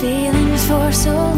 feelings for so long.